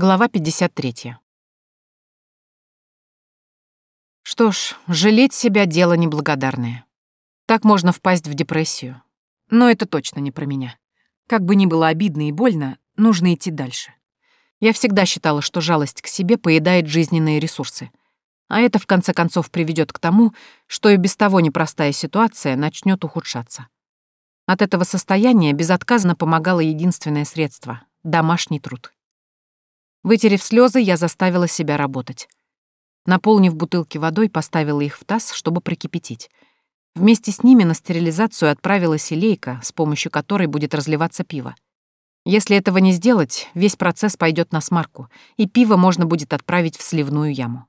Глава 53. Что ж, жалеть себя — дело неблагодарное. Так можно впасть в депрессию. Но это точно не про меня. Как бы ни было обидно и больно, нужно идти дальше. Я всегда считала, что жалость к себе поедает жизненные ресурсы. А это, в конце концов, приведет к тому, что и без того непростая ситуация начнет ухудшаться. От этого состояния безотказно помогало единственное средство — домашний труд. Вытерев слезы, я заставила себя работать. Наполнив бутылки водой, поставила их в таз, чтобы прокипятить. Вместе с ними на стерилизацию отправилась илейка, с помощью которой будет разливаться пиво. Если этого не сделать, весь процесс пойдет на смарку, и пиво можно будет отправить в сливную яму.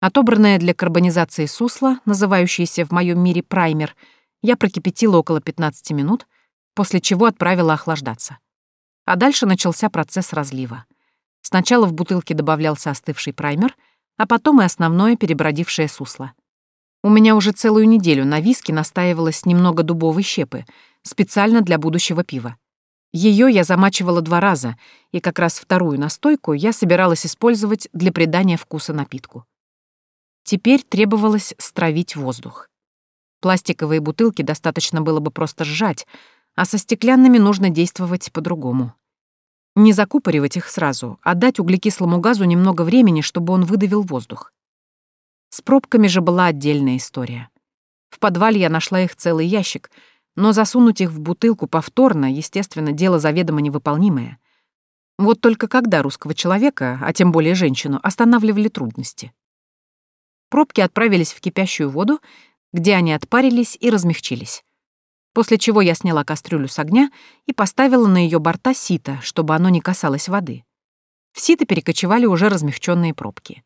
Отобранное для карбонизации сусло, называющееся в моем мире праймер, я прокипятила около 15 минут, после чего отправила охлаждаться. А дальше начался процесс разлива. Сначала в бутылке добавлялся остывший праймер, а потом и основное перебродившее сусло. У меня уже целую неделю на виске настаивалось немного дубовой щепы, специально для будущего пива. Ее я замачивала два раза, и как раз вторую настойку я собиралась использовать для придания вкуса напитку. Теперь требовалось стравить воздух. Пластиковые бутылки достаточно было бы просто сжать, а со стеклянными нужно действовать по-другому. Не закупоривать их сразу, а дать углекислому газу немного времени, чтобы он выдавил воздух. С пробками же была отдельная история. В подвале я нашла их целый ящик, но засунуть их в бутылку повторно, естественно, дело заведомо невыполнимое. Вот только когда русского человека, а тем более женщину, останавливали трудности. Пробки отправились в кипящую воду, где они отпарились и размягчились после чего я сняла кастрюлю с огня и поставила на ее борта сито, чтобы оно не касалось воды. В сито перекочевали уже размягченные пробки.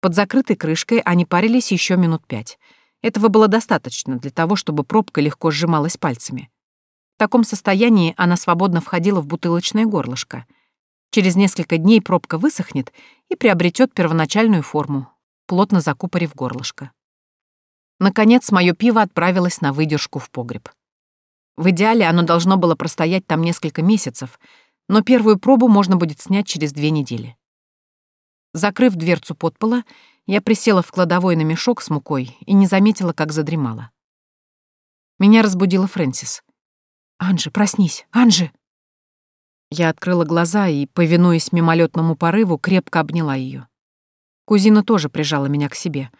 Под закрытой крышкой они парились еще минут пять. Этого было достаточно для того, чтобы пробка легко сжималась пальцами. В таком состоянии она свободно входила в бутылочное горлышко. Через несколько дней пробка высохнет и приобретет первоначальную форму, плотно закупорив горлышко. Наконец, мое пиво отправилось на выдержку в погреб. В идеале оно должно было простоять там несколько месяцев, но первую пробу можно будет снять через две недели. Закрыв дверцу подпола, я присела в кладовой на мешок с мукой и не заметила, как задремала. Меня разбудила Фрэнсис. «Анжи, проснись! Анжи!» Я открыла глаза и, повинуясь мимолетному порыву, крепко обняла ее. Кузина тоже прижала меня к себе.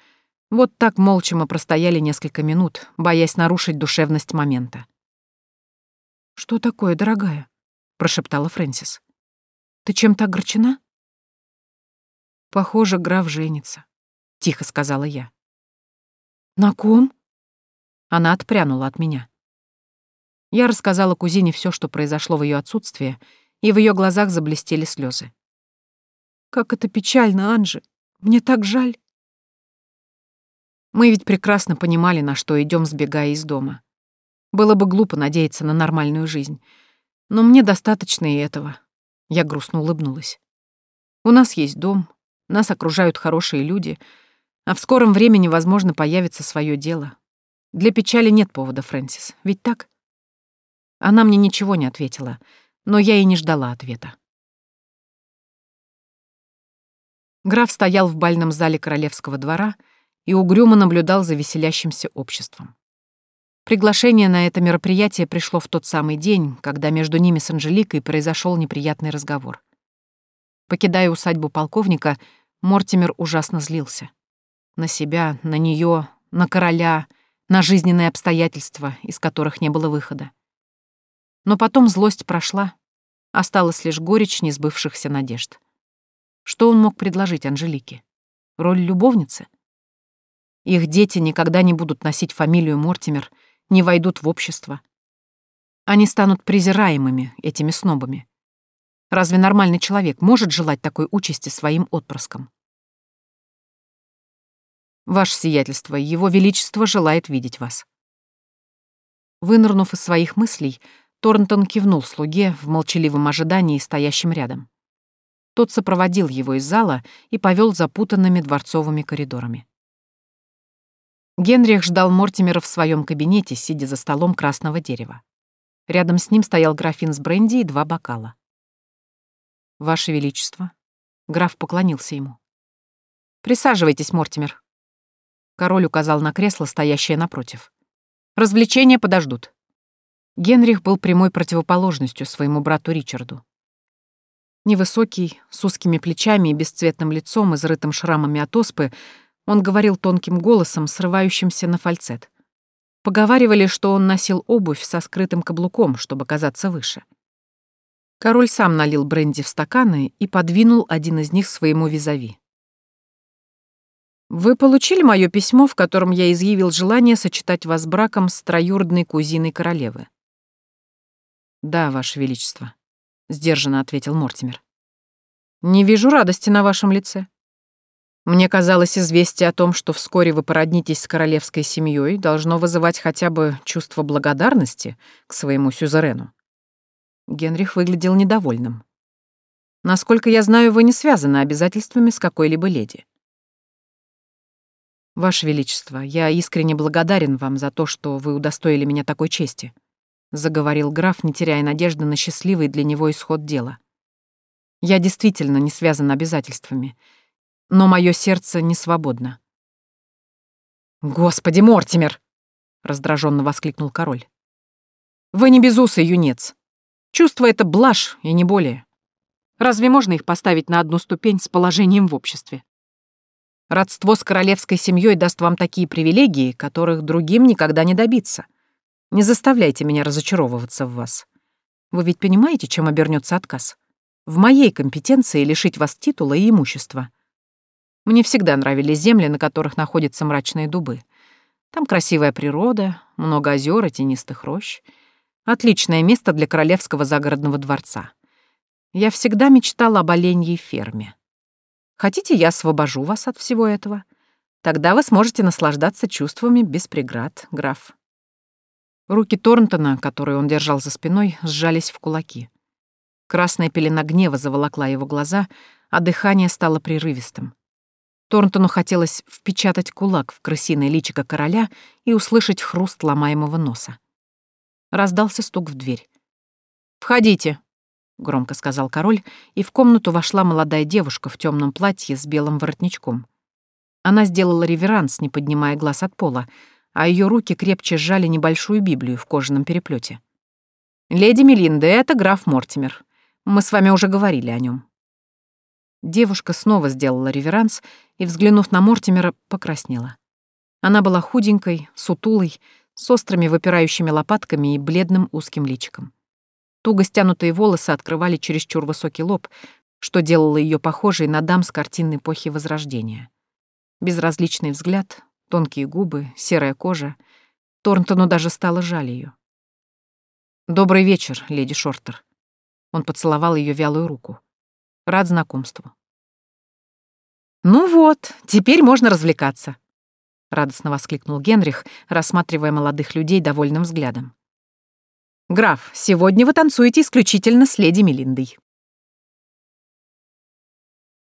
Вот так молча мы простояли несколько минут, боясь нарушить душевность момента. «Что такое, дорогая?» — прошептала Фрэнсис. «Ты чем-то огорчена?» «Похоже, граф женится», — тихо сказала я. «На ком?» Она отпрянула от меня. Я рассказала кузине все, что произошло в ее отсутствие, и в ее глазах заблестели слезы. «Как это печально, Анжи! Мне так жаль!» Мы ведь прекрасно понимали, на что идем, сбегая из дома. Было бы глупо надеяться на нормальную жизнь. Но мне достаточно и этого. Я грустно улыбнулась. У нас есть дом, нас окружают хорошие люди, а в скором времени, возможно, появится свое дело. Для печали нет повода, Фрэнсис, ведь так? Она мне ничего не ответила, но я и не ждала ответа. Граф стоял в бальном зале королевского двора и угрюмо наблюдал за веселящимся обществом. Приглашение на это мероприятие пришло в тот самый день, когда между ними с Анжеликой произошел неприятный разговор. Покидая усадьбу полковника, Мортимер ужасно злился. На себя, на нее, на короля, на жизненные обстоятельства, из которых не было выхода. Но потом злость прошла, осталась лишь горечь несбывшихся надежд. Что он мог предложить Анжелике? Роль любовницы? Их дети никогда не будут носить фамилию Мортимер — не войдут в общество. Они станут презираемыми этими снобами. Разве нормальный человек может желать такой участи своим отпрыскам? Ваше сиятельство, его величество желает видеть вас. Вынырнув из своих мыслей, Торнтон кивнул слуге в молчаливом ожидании, стоящем рядом. Тот сопроводил его из зала и повел запутанными дворцовыми коридорами. Генрих ждал Мортимера в своем кабинете, сидя за столом красного дерева. Рядом с ним стоял графин с бренди и два бокала. Ваше Величество. Граф поклонился ему. Присаживайтесь, Мортимер. Король указал на кресло, стоящее напротив. Развлечения подождут. Генрих был прямой противоположностью своему брату Ричарду. Невысокий, с узкими плечами и бесцветным лицом, изрытым шрамами от оспы, он говорил тонким голосом, срывающимся на фальцет. Поговаривали, что он носил обувь со скрытым каблуком, чтобы казаться выше. Король сам налил бренди в стаканы и подвинул один из них своему визави. «Вы получили мое письмо, в котором я изъявил желание сочетать вас браком с троюродной кузиной королевы?» «Да, Ваше Величество», — сдержанно ответил Мортимер. «Не вижу радости на вашем лице. Мне казалось, известие о том, что вскоре вы породнитесь с королевской семьей, должно вызывать хотя бы чувство благодарности к своему сюзерену». Генрих выглядел недовольным. «Насколько я знаю, вы не связаны обязательствами с какой-либо леди». «Ваше Величество, я искренне благодарен вам за то, что вы удостоили меня такой чести», заговорил граф, не теряя надежды на счастливый для него исход дела. Я действительно не связан обязательствами, но мое сердце не свободно. Господи, Мортимер! раздраженно воскликнул король. Вы не безусый юнец. Чувство — это блажь, и не более. Разве можно их поставить на одну ступень с положением в обществе? Родство с королевской семьей даст вам такие привилегии, которых другим никогда не добиться. Не заставляйте меня разочаровываться в вас. Вы ведь понимаете, чем обернется отказ? В моей компетенции лишить вас титула и имущества. Мне всегда нравились земли, на которых находятся мрачные дубы. Там красивая природа, много озер и тенистых рощ. Отличное место для королевского загородного дворца. Я всегда мечтала об оленьей ферме. Хотите, я освобожу вас от всего этого? Тогда вы сможете наслаждаться чувствами без преград, граф. Руки Торнтона, которые он держал за спиной, сжались в кулаки. Красная пелена гнева заволокла его глаза, а дыхание стало прерывистым. Торнтону хотелось впечатать кулак в крысиное личико короля и услышать хруст ломаемого носа. Раздался стук в дверь. «Входите», — громко сказал король, и в комнату вошла молодая девушка в темном платье с белым воротничком. Она сделала реверанс, не поднимая глаз от пола, а ее руки крепче сжали небольшую Библию в кожаном переплете. «Леди Мелинда, это граф Мортимер. Мы с вами уже говорили о нем. Девушка снова сделала реверанс и, взглянув на Мортимера, покраснела. Она была худенькой, сутулой, с острыми выпирающими лопатками и бледным узким личиком. Туго стянутые волосы открывали чересчур высокий лоб, что делало ее похожей на дам с картинной эпохи Возрождения. Безразличный взгляд, Тонкие губы, серая кожа. Торнтону даже стало жаль ее. «Добрый вечер, леди Шортер». Он поцеловал ее вялую руку. «Рад знакомству». «Ну вот, теперь можно развлекаться», — радостно воскликнул Генрих, рассматривая молодых людей довольным взглядом. «Граф, сегодня вы танцуете исключительно с леди Мелиндой».